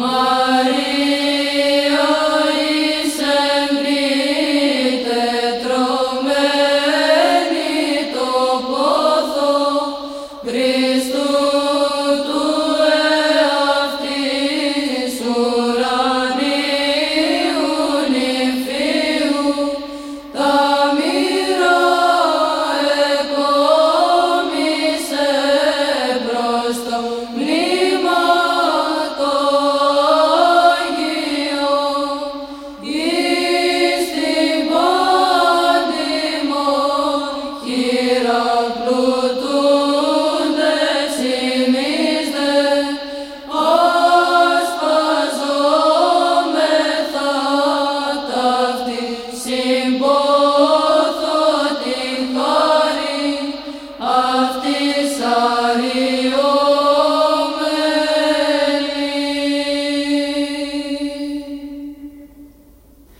Mãe.